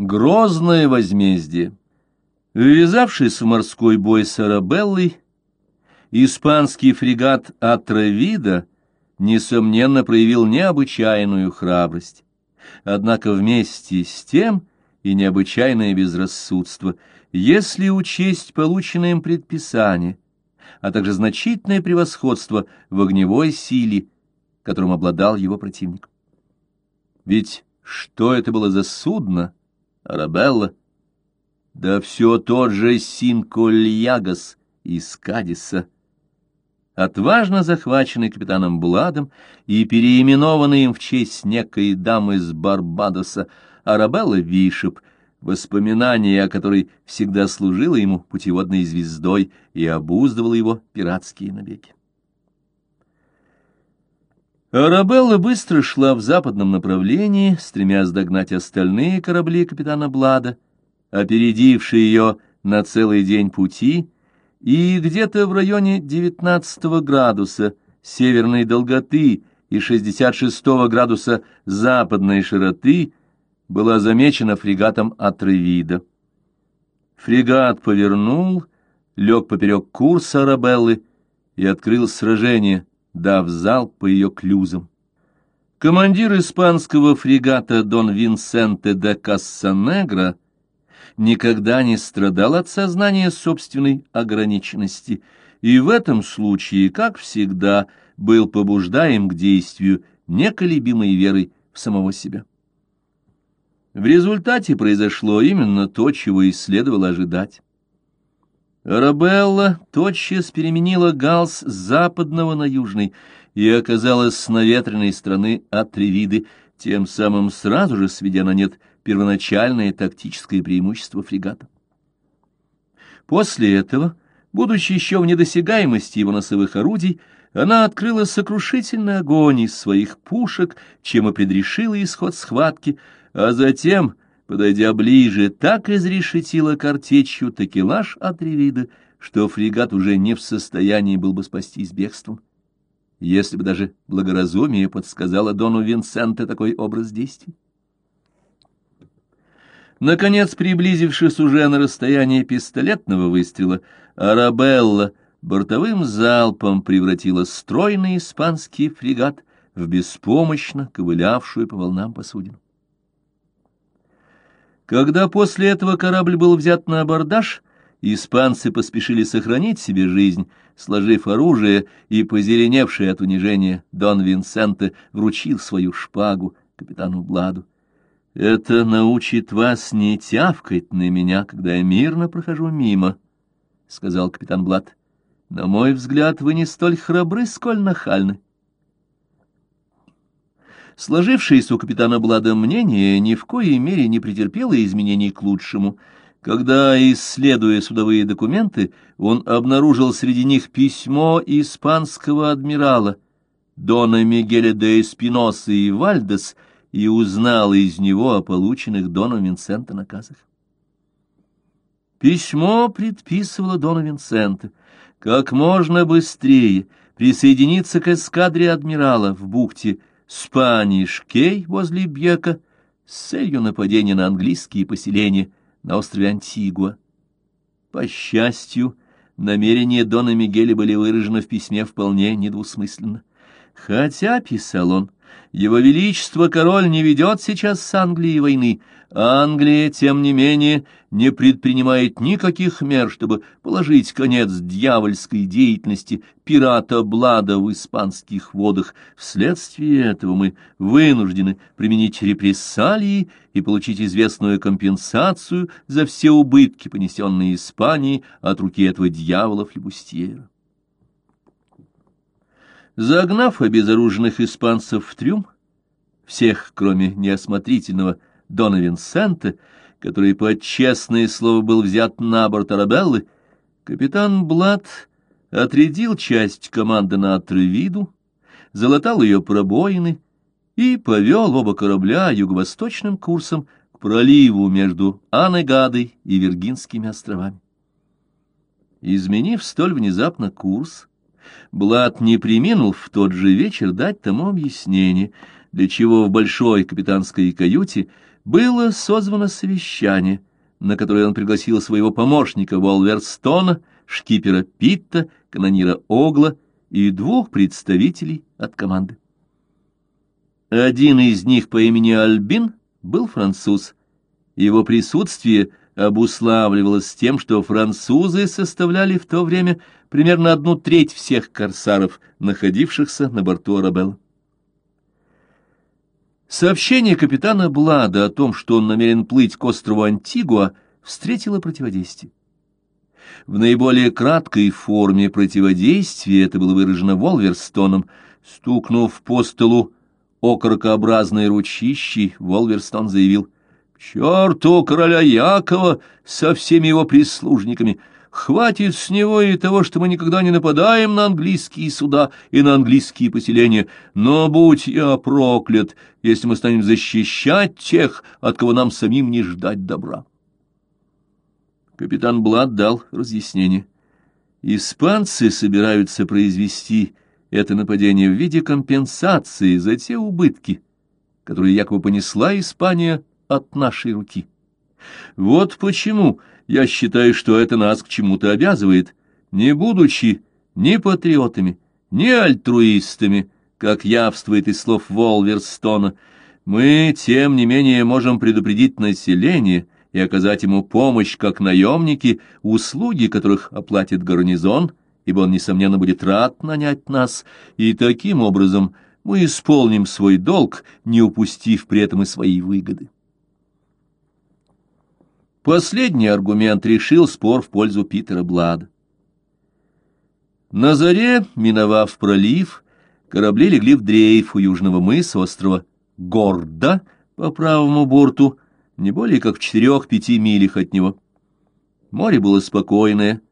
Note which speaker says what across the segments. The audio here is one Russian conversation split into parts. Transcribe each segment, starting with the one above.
Speaker 1: Грозное возмездие. Ввязавшись в морской бой с Арабеллой, испанский фрегат Атравида, несомненно, проявил необычайную храбрость. Однако вместе с тем и необычайное безрассудство, если учесть полученное им предписание, а также значительное превосходство в огневой силе, которым обладал его противник. Ведь что это было за судно, Арабелла? Да все тот же Синкольягас из Кадиса, отважно захваченный капитаном Бладом и переименованный им в честь некой дамы из Барбадоса, Арабелла Вишеп, воспоминание о которой всегда служило ему путеводной звездой и обуздывало его пиратские набеги. Арабелла быстро шла в западном направлении, стремясь догнать остальные корабли капитана Блада, опередившие ее на целый день пути, и где-то в районе 19 градуса северной долготы и 66 градуса западной широты была замечена фрегатом Атревида. Фрегат повернул, лег поперек курса Арабеллы и открыл сражение — дав залп по ее клюзам. Командир испанского фрегата Дон Винсенте де Кассанегра никогда не страдал от сознания собственной ограниченности, и в этом случае, как всегда, был побуждаем к действию неколебимой верой в самого себя. В результате произошло именно то, чего и следовало ожидать. Арабелла тотчас переменила галс с западного на южный и оказалась с наветренной стороны Атревиды, тем самым сразу же сведя на нет первоначальное тактическое преимущество фрегата. После этого, будучи еще в недосягаемости его носовых орудий, она открыла сокрушительный огонь из своих пушек, чем и предрешила исход схватки, а затем подойдя ближе, так изрешетила картечью такелаж от ревида, что фрегат уже не в состоянии был бы спастись бегством, если бы даже благоразумие подсказало Дону Винсенте такой образ действий. Наконец, приблизившись уже на расстояние пистолетного выстрела, Арабелла бортовым залпом превратила стройный испанский фрегат в беспомощно ковылявшую по волнам посудину. Когда после этого корабль был взят на абордаж, испанцы поспешили сохранить себе жизнь, сложив оружие, и позеленевший от унижения Дон Винсенте вручил свою шпагу капитану Бладу. «Это научит вас не тявкать на меня, когда я мирно прохожу мимо», — сказал капитан Блад. «На мой взгляд, вы не столь храбры, сколь нахальны». Сложившееся у капитана Блада мнение ни в коей мере не претерпело изменений к лучшему. Когда, исследуя судовые документы, он обнаружил среди них письмо испанского адмирала Дона Мигеля де Эспиноса и Вальдес и узнал из него о полученных Доном Винсента наказах. Письмо предписывало Дону Винсента как можно быстрее присоединиться к эскадре адмирала в бухте Спаниш-Кей возле Бьека с целью нападения на английские поселения на острове Антигуа. По счастью, намерения Дона Мигеля были выражены в письме вполне недвусмысленно. Хотя, писал он, его Величество король не ведет сейчас с Англией войны, а Англия, тем не менее, не предпринимает никаких мер, чтобы положить конец дьявольской деятельности пирата Блада в испанских водах. Вследствие этого мы вынуждены применить репрессалии и получить известную компенсацию за все убытки, понесенные Испании от руки этого дьявола-флебустьера. Загнав обезоруженных испанцев в трюм, всех, кроме неосмотрительного Дона Винсента, который под честное слово был взят на борт Арабеллы, капитан Блад отрядил часть команды на Атревиду, залатал ее пробоины и повел оба корабля юго-восточным курсом к проливу между Анегадой и Виргинскими островами. Изменив столь внезапно курс, Блад не приминул в тот же вечер дать тому объяснение, для чего в большой капитанской каюте было созвано совещание, на которое он пригласил своего помощника Волверстона, шкипера Питта, канонира Огла и двух представителей от команды. Один из них по имени Альбин был француз. Его присутствие обуславливалось тем, что французы составляли в то время примерно одну треть всех корсаров, находившихся на борту Арабелла. Сообщение капитана Блада о том, что он намерен плыть к острову Антигуа, встретило противодействие. В наиболее краткой форме противодействия это было выражено Волверстоном, стукнув по столу окорокообразной ручищей, Волверстон заявил «Черту короля Якова со всеми его прислужниками! Хватит с него и того, что мы никогда не нападаем на английские суда и на английские поселения. Но будь я проклят, если мы станем защищать тех, от кого нам самим не ждать добра. Капитан Блад дал разъяснение. Испанцы собираются произвести это нападение в виде компенсации за те убытки, которые якобы понесла Испания от нашей руки. Вот почему я считаю, что это нас к чему-то обязывает, не будучи ни патриотами, ни альтруистами, как явствует из слов Волверстона, мы, тем не менее, можем предупредить население и оказать ему помощь как наемники, услуги которых оплатит гарнизон, ибо он, несомненно, будет рад нанять нас, и таким образом мы исполним свой долг, не упустив при этом и свои выгоды. Последний аргумент решил спор в пользу Питера Блада. На заре, миновав пролив, корабли легли в дрейф у южного мыса острова Горда по правому борту, не более как в четырех-пяти милях от него. Море было спокойное.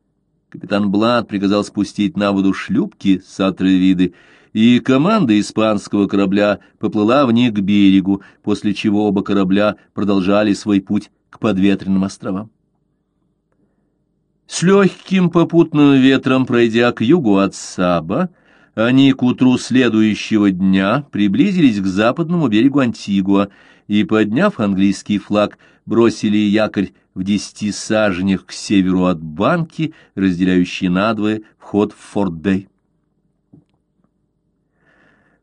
Speaker 1: Капитан Блад приказал спустить на воду шлюпки с Атревиды, и команда испанского корабля поплыла в них к берегу, после чего оба корабля продолжали свой путь подветренным островам. С легким попутным ветром, пройдя к югу от Саба, они к утру следующего дня приблизились к западному берегу Антигуа и, подняв английский флаг, бросили якорь в десяти саженях к северу от банки, разделяющей надвое вход в Форт-Бэй.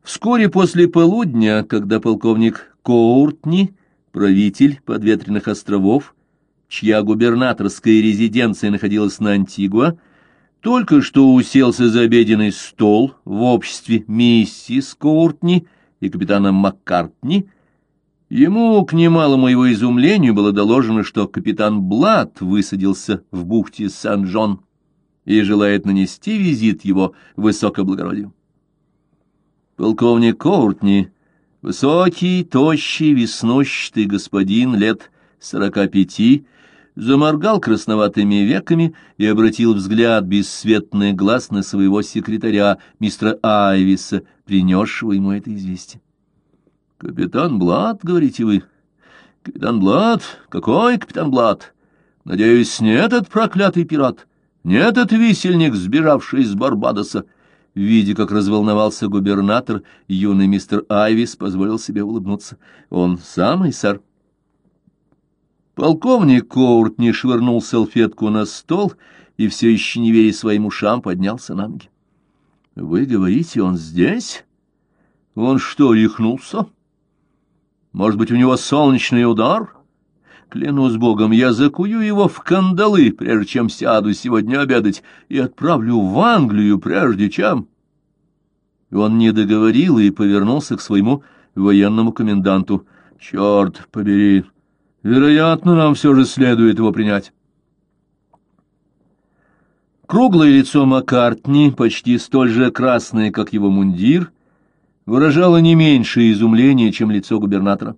Speaker 1: Вскоре после полудня, когда полковник Коуртни правитель подветренных островов, чья губернаторская резиденция находилась на Антигуа, только что уселся за обеденный стол в обществе миссис Коуртни и капитана Маккартни, ему, к немалому его изумлению, было доложено, что капитан Блад высадился в бухте Сан-Джон и желает нанести визит его высокоблагородию. Полковник Коуртни Высокий, тощий, веснущатый господин лет сорока пяти заморгал красноватыми веками и обратил взгляд бесцветный глаз на своего секретаря, мистера Айвиса, принесшего ему это известие. — Капитан Блад, говорите вы? — Капитан Блад? Какой капитан Блад? Надеюсь, не этот проклятый пират, не этот висельник, сбежавший из Барбадоса, — Видя, как разволновался губернатор, юный мистер Айвис позволил себе улыбнуться. «Он самый, сэр». Полковник Коурт не швырнул салфетку на стол и, все еще не веря своим ушам, поднялся на ноги. «Вы говорите, он здесь? Он что, рехнулся? Может быть, у него солнечный удар?» Клянусь богом, я закую его в кандалы, прежде чем сяду сегодня обедать, и отправлю в Англию, прежде чем...» Он не договорил и повернулся к своему военному коменданту. «Черт побери! Вероятно, нам все же следует его принять». Круглое лицо Маккартни, почти столь же красное, как его мундир, выражало не меньшее изумление, чем лицо губернатора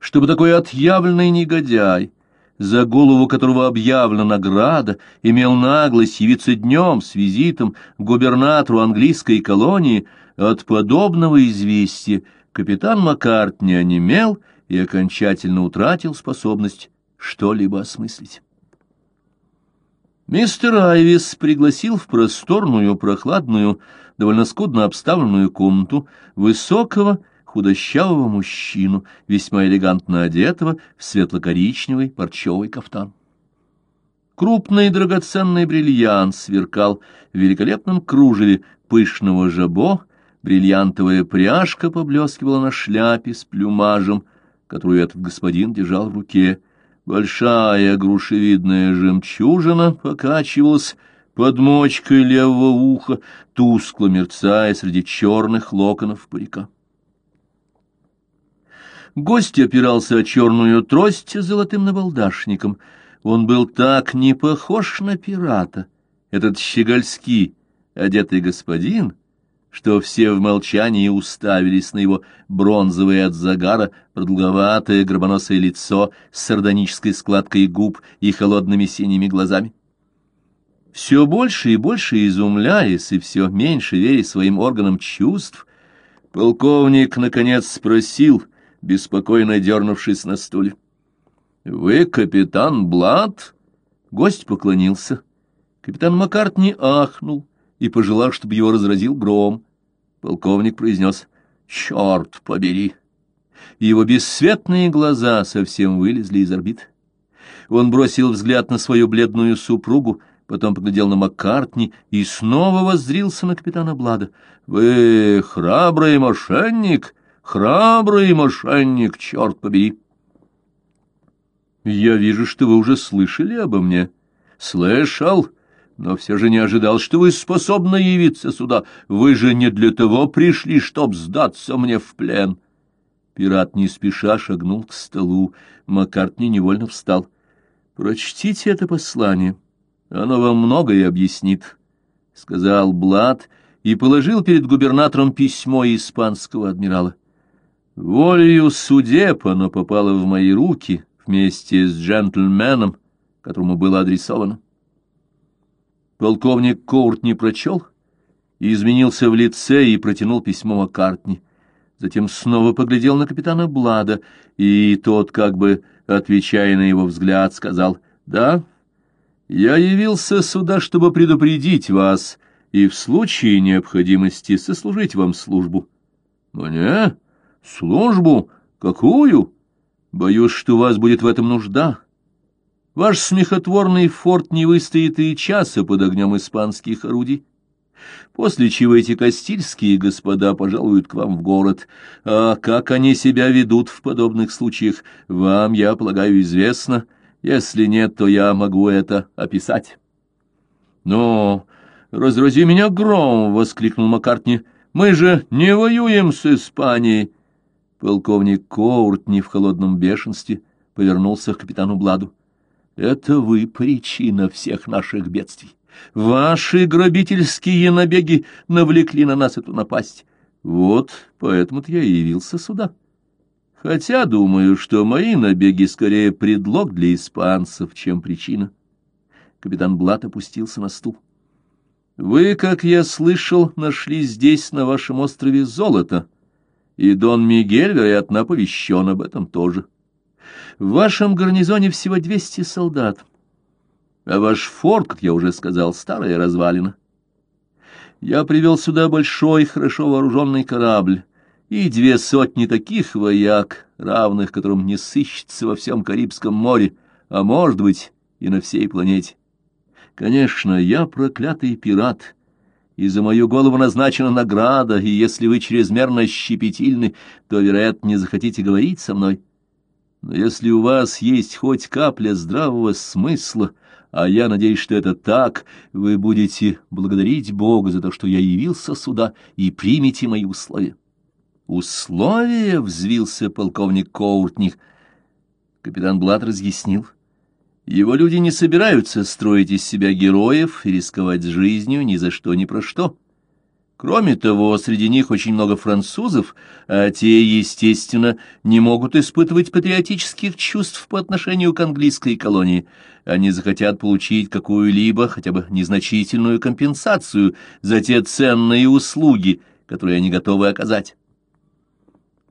Speaker 1: чтобы такой отъявленный негодяй, за голову которого объявлена награда, имел наглость явиться днем с визитом к губернатору английской колонии, от подобного известия капитан Маккарт не онемел и окончательно утратил способность что-либо осмыслить. Мистер Айвис пригласил в просторную, прохладную, довольно скудно обставленную комнату высокого, худощавого мужчину, весьма элегантно одетого в светло-коричневый парчевый кафтан. Крупный драгоценный бриллиант сверкал в великолепном кружеве пышного жабо, бриллиантовая пряжка поблескивала на шляпе с плюмажем, которую этот господин держал в руке. Большая грушевидная жемчужина покачивалась под мочкой левого уха, тускло мерцая среди черных локонов парика. Гость опирался о черную трость с золотым набалдашником. Он был так не похож на пирата, этот щегольский одетый господин, что все в молчании уставились на его бронзовое от загара продолговатое гробоносое лицо с сардонической складкой губ и холодными синими глазами. Все больше и больше изумляясь и все меньше веря своим органам чувств, полковник, наконец, спросил, беспокойно дернувшись на стуле. — Вы капитан Блад? Гость поклонился. Капитан Маккартни ахнул и пожелал, чтобы его разразил гром. Полковник произнес «Черт побери!» Его бесцветные глаза совсем вылезли из орбит. Он бросил взгляд на свою бледную супругу, потом поглядел на Маккартни и снова воззрился на капитана Блада. «Вы храбрый мошенник, храбрый мошенник, черт побери!» «Я вижу, что вы уже слышали обо мне». «Слышал?» но все же не ожидал, что вы способны явиться сюда. Вы же не для того пришли, чтоб сдаться мне в плен. Пират не спеша шагнул к столу. Маккартни невольно встал. «Прочтите это послание. Оно вам многое объяснит», — сказал Блад и положил перед губернатором письмо испанского адмирала. «Волею судеб оно попало в мои руки вместе с джентльменом, которому было адресовано. Полковник Коурт не прочел, изменился в лице и протянул письмо Маккартни. Затем снова поглядел на капитана Блада, и тот, как бы отвечая на его взгляд, сказал «Да, я явился сюда, чтобы предупредить вас и в случае необходимости сослужить вам службу». «Мне? Службу? Какую? Боюсь, что у вас будет в этом нужда». Ваш смехотворный форт не выстоит и часа под огнем испанских орудий. После чего эти кастильские господа пожалуют к вам в город. А как они себя ведут в подобных случаях, вам, я полагаю, известно. Если нет, то я могу это описать. Но разрази меня гром, — воскликнул Маккартни. Мы же не воюем с Испанией. Полковник Коурт не в холодном бешенстве повернулся к капитану Бладу. Это вы причина всех наших бедствий. Ваши грабительские набеги навлекли на нас эту напасть. Вот поэтому-то я и явился сюда. Хотя думаю, что мои набеги скорее предлог для испанцев, чем причина. Капитан Блат опустился на стул. Вы, как я слышал, нашли здесь, на вашем острове, золото, и Дон Мигель, вероятно, оповещен об этом тоже. — в вашем гарнизоне всего двести солдат, а ваш форт, как я уже сказал, старая развалина. Я привел сюда большой, хорошо вооруженный корабль и две сотни таких вояк, равных которым не сыщется во всем Карибском море, а, может быть, и на всей планете. Конечно, я проклятый пират, и за мою голову назначена награда, и если вы чрезмерно щепетильны, то, вероятно, не захотите говорить со мной. Но если у вас есть хоть капля здравого смысла, а я надеюсь, что это так, вы будете благодарить Бога за то, что я явился сюда, и примите мои условия. Условия? — взвился полковник Коуртних. Капитан Блат разъяснил. Его люди не собираются строить из себя героев и рисковать жизнью ни за что ни про что. Кроме того, среди них очень много французов, а те, естественно, не могут испытывать патриотических чувств по отношению к английской колонии. Они захотят получить какую-либо, хотя бы незначительную компенсацию за те ценные услуги, которые они готовы оказать.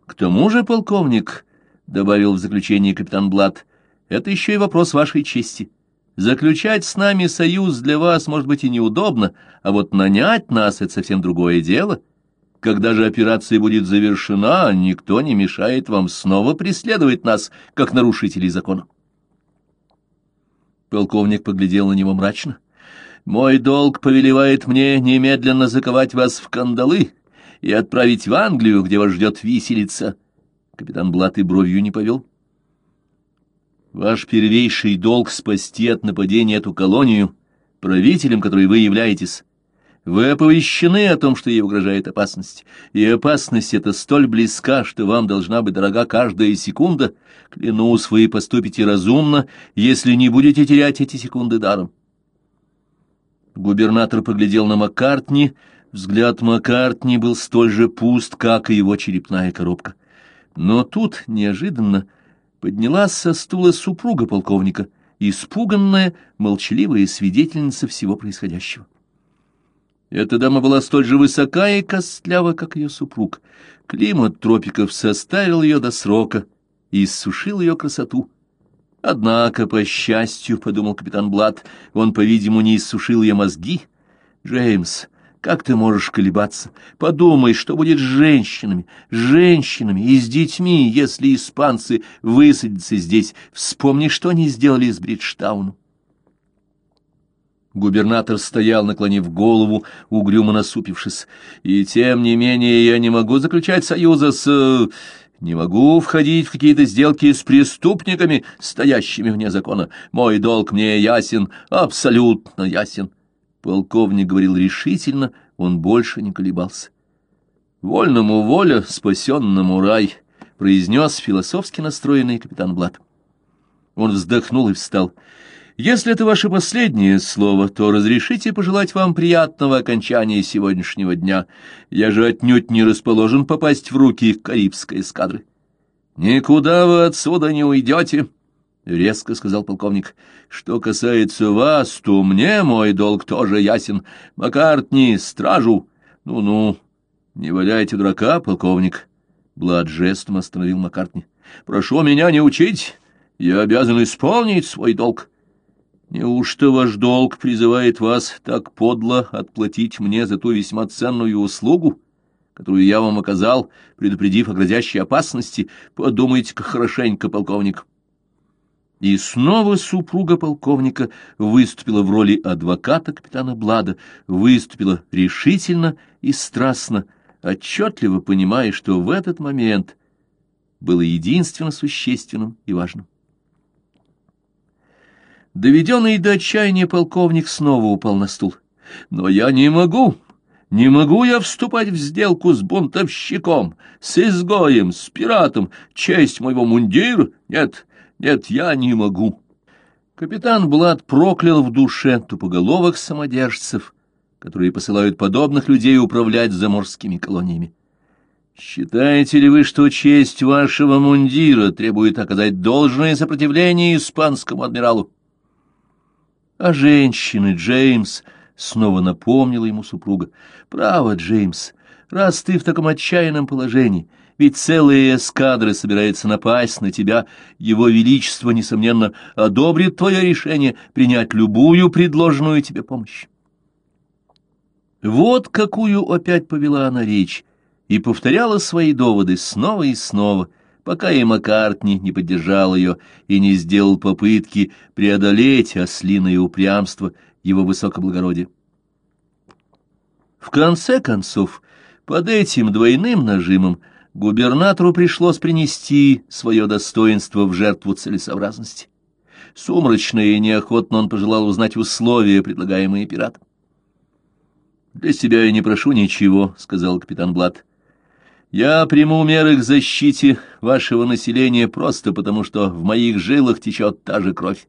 Speaker 1: К тому же, полковник, — добавил в заключение капитан Блад, — это еще и вопрос вашей чести. Заключать с нами союз для вас, может быть, и неудобно, а вот нанять нас — это совсем другое дело. Когда же операция будет завершена, никто не мешает вам снова преследовать нас, как нарушителей закона. Полковник поглядел на него мрачно. «Мой долг повелевает мне немедленно заковать вас в кандалы и отправить в Англию, где вас ждет виселица». Капитан Блат и бровью не повел. «Ваш первейший долг — спасти от нападения эту колонию, правителем которой вы являетесь». Вы оповещены о том, что ей угрожает опасность, и опасность эта столь близка, что вам должна быть дорога каждая секунда. Клянусь, вы поступите разумно, если не будете терять эти секунды даром. Губернатор поглядел на Маккартни. Взгляд Маккартни был столь же пуст, как и его черепная коробка. Но тут, неожиданно, поднялась со стула супруга полковника, испуганная, молчаливая свидетельница всего происходящего. Эта дама была столь же высока и костлява, как ее супруг. Климат тропиков составил ее до срока и иссушил ее красоту. Однако, по счастью, — подумал капитан Блад, — он, по-видимому, не иссушил ее мозги. Джеймс, как ты можешь колебаться? Подумай, что будет с женщинами, с женщинами и с детьми, если испанцы высадятся здесь. Вспомни, что они сделали с Бриджтауном. Губернатор стоял, наклонив голову, угрюмо насупившись. «И тем не менее я не могу заключать союза с... Не могу входить в какие-то сделки с преступниками, стоящими вне закона. Мой долг мне ясен, абсолютно ясен». Полковник говорил решительно, он больше не колебался. «Вольному воля, спасенному рай», — произнес философски настроенный капитан Блад. Он вздохнул и встал. Если это ваше последнее слово, то разрешите пожелать вам приятного окончания сегодняшнего дня. Я же отнюдь не расположен попасть в руки Карибской эскадры. Никуда вы отсюда не уйдете, — резко сказал полковник. Что касается вас, то мне мой долг тоже ясен. Маккартни, стражу. Ну-ну, не валяйте дурака, полковник. Блад жестом остановил Маккартни. Прошу меня не учить. Я обязан исполнить свой долг. Неужто ваш долг призывает вас так подло отплатить мне за ту весьма ценную услугу, которую я вам оказал, предупредив о грозящей опасности? Подумайте-ка хорошенько, полковник. И снова супруга полковника выступила в роли адвоката капитана Блада, выступила решительно и страстно, отчетливо понимая, что в этот момент было единственно существенным и важным. Доведенный до отчаяния полковник снова упал на стул. «Но я не могу, не могу я вступать в сделку с бунтовщиком, с изгоем, с пиратом, честь моего мундира. Нет, нет, я не могу». Капитан Блад проклял в душе тупоголовых самодержцев, которые посылают подобных людей управлять заморскими колониями. «Считаете ли вы, что честь вашего мундира требует оказать должное сопротивление испанскому адмиралу?» А женщины, Джеймс, снова напомнила ему супруга. Право, Джеймс, раз ты в таком отчаянном положении, ведь целые эскадры собираются напасть на тебя, его величество, несомненно, одобрит твое решение принять любую предложенную тебе помощь. Вот какую опять повела она речь и повторяла свои доводы снова и снова — пока и Маккартни не поддержал ее и не сделал попытки преодолеть ослиное упрямство его высокоблагородия. В конце концов, под этим двойным нажимом губернатору пришлось принести свое достоинство в жертву целесообразности. Сумрачно и неохотно он пожелал узнать условия, предлагаемые пиратам. «Для себя я не прошу ничего», — сказал капитан Блад. Я приму меры к защите вашего населения просто потому, что в моих жилах течет та же кровь.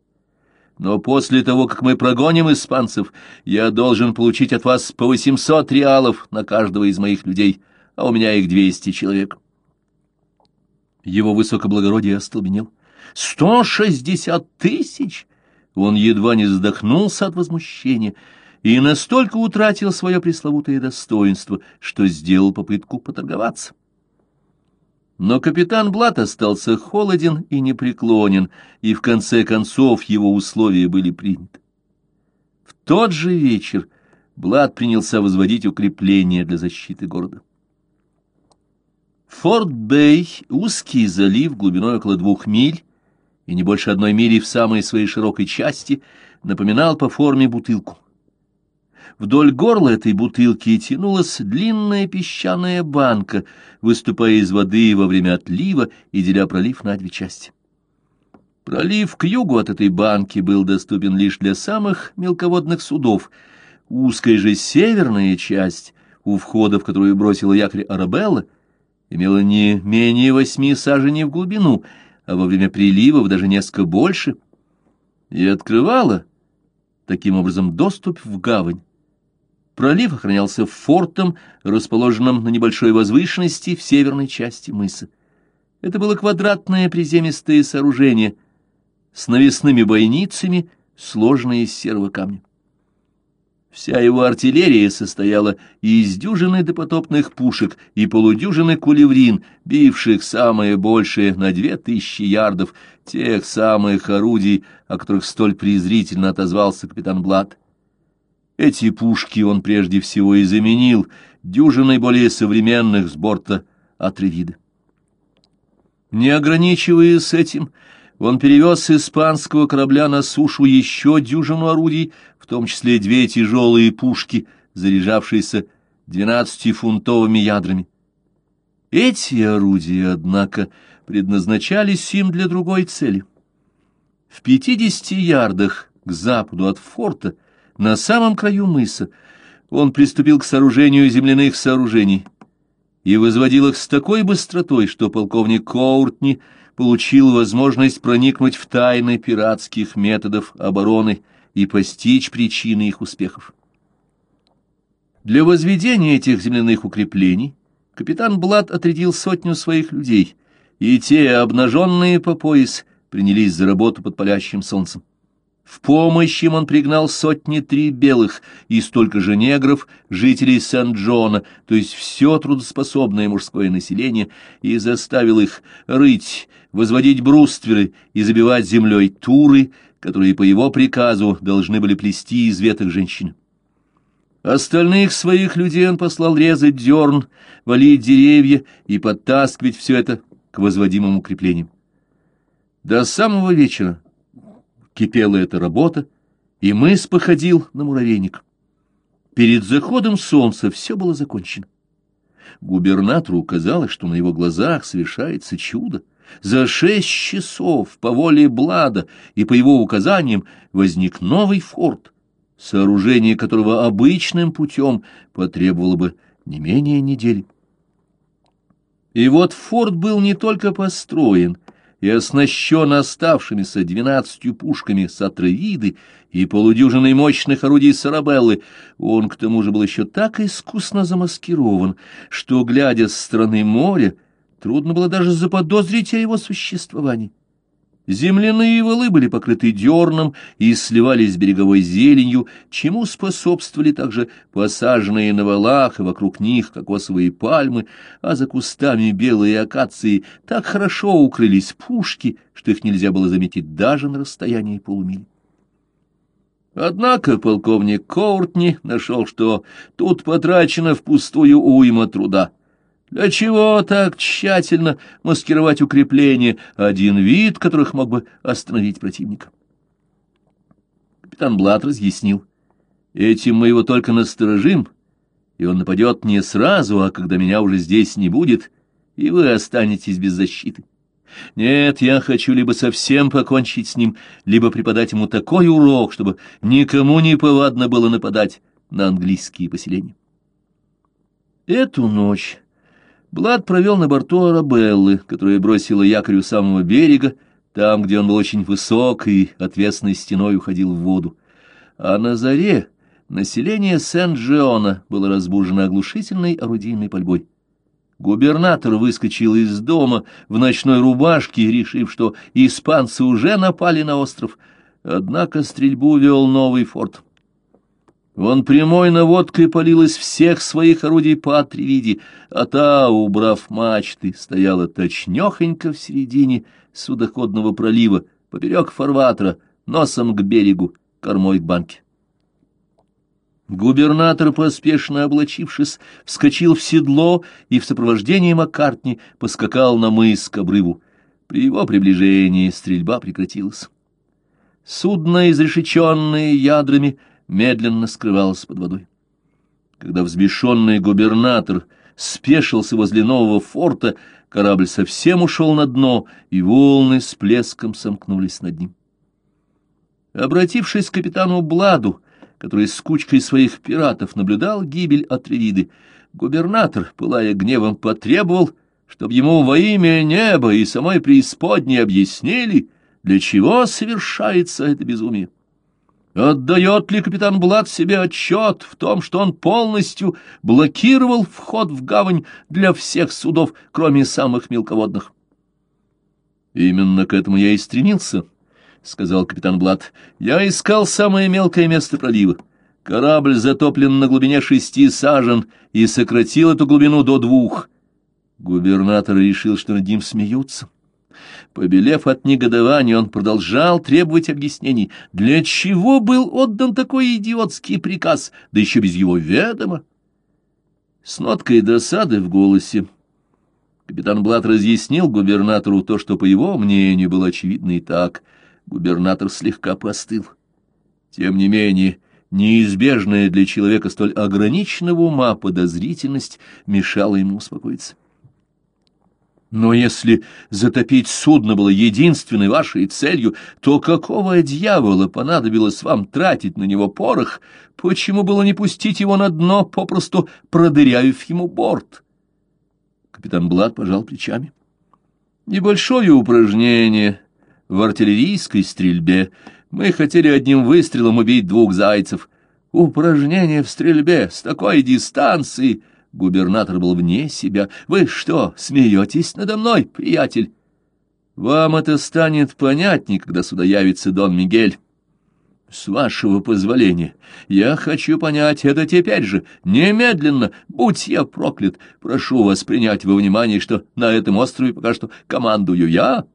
Speaker 1: Но после того, как мы прогоним испанцев, я должен получить от вас по восемьсот реалов на каждого из моих людей, а у меня их двести человек. Его высокоблагородие остолбенел. «Сто шестьдесят тысяч!» Он едва не задохнулся от возмущения и настолько утратил свое пресловутое достоинство, что сделал попытку поторговаться. Но капитан Блат остался холоден и непреклонен, и в конце концов его условия были приняты. В тот же вечер Блат принялся возводить укрепления для защиты города. Форт-Бэй — узкий залив глубиной около двух миль и не больше одной мили в самой своей широкой части, напоминал по форме бутылку. Вдоль горла этой бутылки тянулась длинная песчаная банка, выступая из воды во время отлива и деля пролив на две части. Пролив к югу от этой банки был доступен лишь для самых мелководных судов. Узкая же северная часть, у входа в которую бросила якорь Арабелла, имела не менее восьми саженей в глубину, а во время приливов даже несколько больше, и открывала таким образом доступ в гавань. Пролив охранялся фортом, расположенным на небольшой возвышенности в северной части мыса. Это было квадратное приземистое сооружение с навесными бойницами, сложенное из серого камня. Вся его артиллерия состояла из дюжины допотопных пушек и полудюжины кулеврин, бивших самое большее на две тысячи ярдов, тех самых орудий, о которых столь презрительно отозвался капитан Блад. Эти пушки он прежде всего и заменил дюжиной более современных с борта Атревида. Не ограничиваясь этим, он перевез с испанского корабля на сушу еще дюжину орудий, в том числе две тяжелые пушки, заряжавшиеся двенадцатифунтовыми ядрами. Эти орудия, однако, предназначались им для другой цели. В пятидесяти ярдах к западу от форта, на самом краю мыса, он приступил к сооружению земляных сооружений и возводил их с такой быстротой, что полковник Коуртни — получил возможность проникнуть в тайны пиратских методов обороны и постичь причины их успехов. Для возведения этих земляных укреплений капитан Блад отрядил сотню своих людей, и те, обнаженные по пояс, принялись за работу под палящим солнцем. В помощь им он пригнал сотни три белых и столько же негров, жителей Сент-Джона, то есть все трудоспособное мужское население, и заставил их рыть, возводить брустверы и забивать землей туры, которые по его приказу должны были плести из веток женщин. Остальных своих людей он послал резать дерн, валить деревья и подтаскивать все это к возводимым укреплениям. До самого вечера кипела эта работа, и мыс походил на муравейник. Перед заходом солнца все было закончено. Губернатору казалось, что на его глазах совершается чудо. За шесть часов по воле Блада и по его указаниям возник новый форт, сооружение которого обычным путем потребовало бы не менее недели. И вот форт был не только построен — и оснащен оставшимися двенадцатью пушками сатровиды и полудюжиной мощных орудий сарабеллы, он к тому же был еще так искусно замаскирован, что, глядя с стороны моря, трудно было даже заподозрить о его существовании. Земляные валы были покрыты дерном и сливались с береговой зеленью, чему способствовали также посаженные на валах и вокруг них кокосовые пальмы, а за кустами белые акации так хорошо укрылись пушки, что их нельзя было заметить даже на расстоянии полумили. Однако полковник Коуртни нашел, что тут потрачено впустую уйма труда. Для чего так тщательно маскировать укрепления, один вид которых мог бы остановить противника? Капитан Блат разъяснил. Этим мы его только насторожим, и он нападет не сразу, а когда меня уже здесь не будет, и вы останетесь без защиты. Нет, я хочу либо совсем покончить с ним, либо преподать ему такой урок, чтобы никому не повадно было нападать на английские поселения. Эту ночь Блад провел на борту Арабеллы, которая бросила якорь у самого берега, там, где он был очень высок и отвесной стеной уходил в воду. А на заре население Сент-Джиона было разбужено оглушительной орудийной пальбой. Губернатор выскочил из дома в ночной рубашке, решив, что испанцы уже напали на остров. Однако стрельбу вел новый форт. Он прямой наводкой полил из всех своих орудий по отревиде, а та, убрав мачты, стояла точнёхонько в середине судоходного пролива, поперек фарватера, носом к берегу, кормой к банке. Губернатор, поспешно облачившись, вскочил в седло и в сопровождении Маккартни поскакал на мыс к обрыву. При его приближении стрельба прекратилась. Судно, изрешеченное ядрами, медленно скрывалось под водой. Когда взбешенный губернатор спешился возле нового форта, корабль совсем ушел на дно, и волны с плеском сомкнулись над ним. Обратившись к капитану Бладу, который с кучкой своих пиратов наблюдал гибель Атревиды, губернатор, пылая гневом, потребовал, чтобы ему во имя неба и самой преисподней объяснили, для чего совершается это безумие. Отдает ли капитан Блад себе отчет в том, что он полностью блокировал вход в гавань для всех судов, кроме самых мелководных? Именно к этому я и стремился, —— сказал капитан Блад. — Я искал самое мелкое место пролива. Корабль затоплен на глубине шести сажен и сократил эту глубину до двух. Губернатор решил, что над ним смеются. Побелев от негодования, он продолжал требовать объяснений. Для чего был отдан такой идиотский приказ, да еще без его ведома? С ноткой досады в голосе капитан Блад разъяснил губернатору то, что, по его мнению, было очевидно и так — Губернатор слегка постыл. Тем не менее, неизбежная для человека столь ограниченного ума подозрительность мешала ему успокоиться. Но если затопить судно было единственной вашей целью, то какого дьявола понадобилось вам тратить на него порох? Почему было не пустить его на дно, попросту продырявив ему борт? Капитан Блад пожал плечами. Небольшое упражнение, в артиллерийской стрельбе. Мы хотели одним выстрелом убить двух зайцев. Упражнение в стрельбе с такой дистанции... Губернатор был вне себя. Вы что, смеетесь надо мной, приятель? Вам это станет понятней, когда сюда явится Дон Мигель. С вашего позволения, я хочу понять это теперь же, немедленно, будь я проклят. Прошу вас принять во внимание, что на этом острове пока что командую я,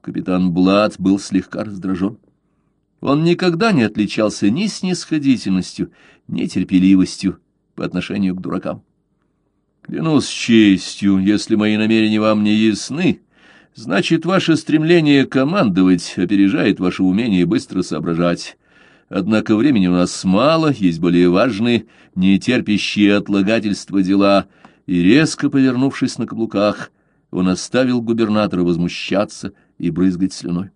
Speaker 1: Капитан Блад был слегка раздражен. Он никогда не отличался ни снисходительностью, ни терпеливостью по отношению к дуракам. Клянусь честью, если мои намерения вам не ясны, значит, ваше стремление командовать опережает ваше умение быстро соображать. Однако времени у нас мало, есть более важные, не терпящие отлагательства дела, и, резко повернувшись на каблуках, он оставил губернатора возмущаться и брызгать слюной.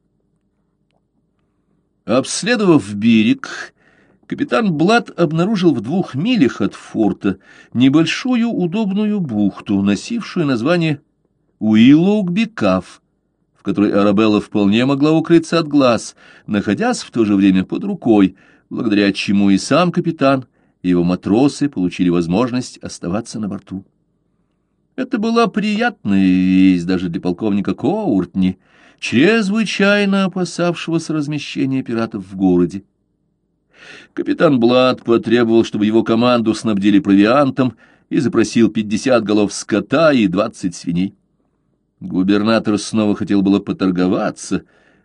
Speaker 1: Обследовав берег, капитан Блад обнаружил в двух милях от форта небольшую удобную бухту, носившую название Уиллоугбекав, в которой Арабелла вполне могла укрыться от глаз, находясь в то же время под рукой, благодаря чему и сам капитан, и его матросы получили возможность оставаться на борту. Это была приятная весть даже для полковника Коуртни, чрезвычайно опасавшегося размещения пиратов в городе. Капитан Блад потребовал, чтобы его команду снабдили провиантом, и запросил пятьдесят голов скота и двадцать свиней. Губернатор снова хотел было поторговаться,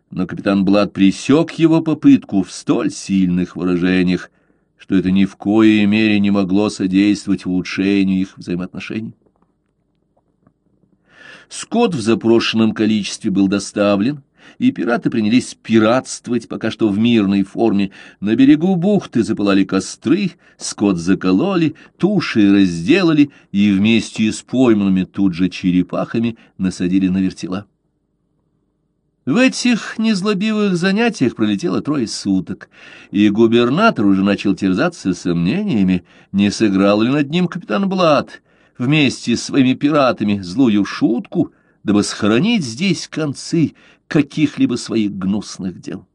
Speaker 1: но капитан Блад пресек его попытку в столь сильных выражениях, что это ни в коей мере не могло содействовать улучшению их взаимоотношений. Скот в запрошенном количестве был доставлен, и пираты принялись пиратствовать пока что в мирной форме. На берегу бухты запылали костры, скот закололи, туши разделали и вместе с пойманными тут же черепахами насадили на вертела. В этих незлобивых занятиях пролетело трое суток, и губернатор уже начал терзаться сомнениями, не сыграл ли над ним капитан Блад — вместе с своими пиратами злую шутку, дабы сохранить здесь концы каких-либо своих гнусных дел.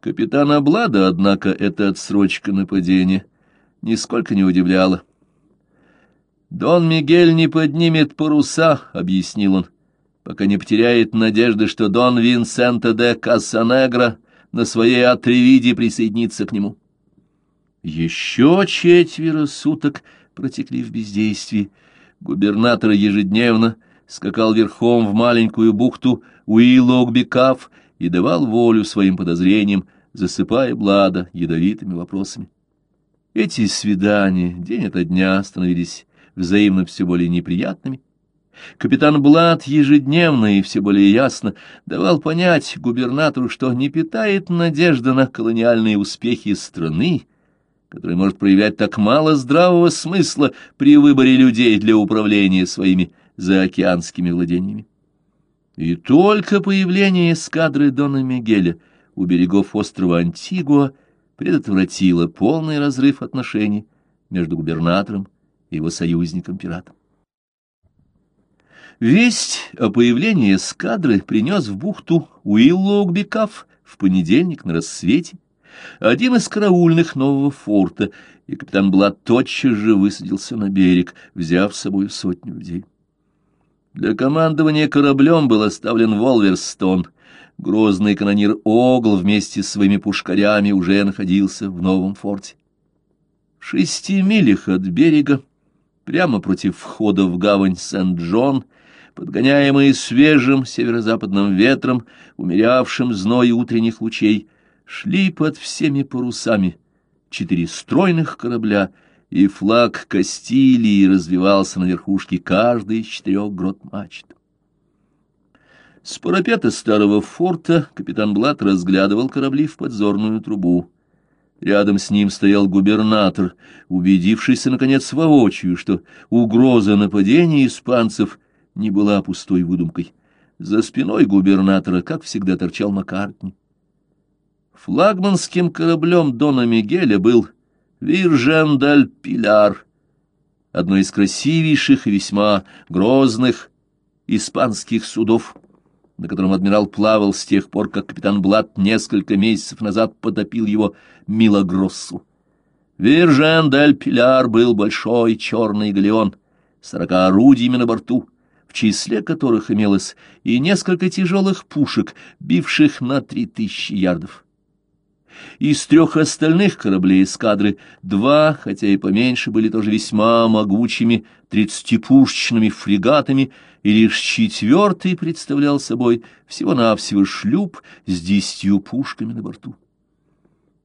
Speaker 1: Капитана Блада, однако, эта отсрочка нападения нисколько не удивляла. «Дон Мигель не поднимет паруса», — объяснил он, пока не потеряет надежды, что Дон Винсенто де Кассанегро на своей отревиде присоединится к нему. Еще четверо суток протекли в бездействии. Губернатор ежедневно скакал верхом в маленькую бухту Уиллогбекав и давал волю своим подозрениям, засыпая Блада ядовитыми вопросами. Эти свидания день ото дня становились взаимно все более неприятными. Капитан Блад ежедневно и все более ясно давал понять губернатору, что не питает надежды на колониальные успехи страны, которая может проявлять так мало здравого смысла при выборе людей для управления своими заокеанскими владениями. И только появление эскадры Дона Мигеля у берегов острова Антигуа предотвратило полный разрыв отношений между губернатором и его союзником-пиратом. Весть о появлении эскадры принес в бухту Уиллоугбикаф в понедельник на рассвете один из караульных нового форта, и капитан Блад тотчас же высадился на берег, взяв с собой сотню людей. Для командования кораблем был оставлен Волверстон. Грозный канонир Огл вместе с своими пушкарями уже находился в новом форте. В шести милях от берега, прямо против входа в гавань Сент-Джон, подгоняемые свежим северо-западным ветром, умерявшим зной утренних лучей, шли под всеми парусами четыре стройных корабля — и флаг Кастилии развивался на верхушке каждой из четырех грот мачт. С парапета старого форта капитан Блат разглядывал корабли в подзорную трубу. Рядом с ним стоял губернатор, убедившийся, наконец, воочию, что угроза нападения испанцев не была пустой выдумкой. За спиной губернатора, как всегда, торчал Маккартни. Флагманским кораблем Дона Мигеля был Виржен-даль-Пиляр, одно из красивейших и весьма грозных испанских судов, на котором адмирал плавал с тех пор, как капитан Блад несколько месяцев назад потопил его Милогроссу. Виржен-даль-Пиляр был большой черный галеон, сорока орудиями на борту, в числе которых имелось и несколько тяжелых пушек, бивших на три тысячи ярдов. Из трех остальных кораблей эскадры два, хотя и поменьше, были тоже весьма могучими тридцатипушечными фрегатами, и лишь четвертый представлял собой всего-навсего шлюп с десятью пушками на борту.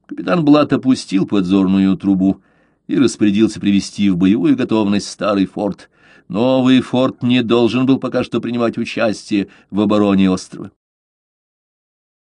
Speaker 1: Капитан Блат опустил подзорную трубу и распорядился привести в боевую готовность старый форт. Новый форт не должен был пока что принимать участие в обороне острова.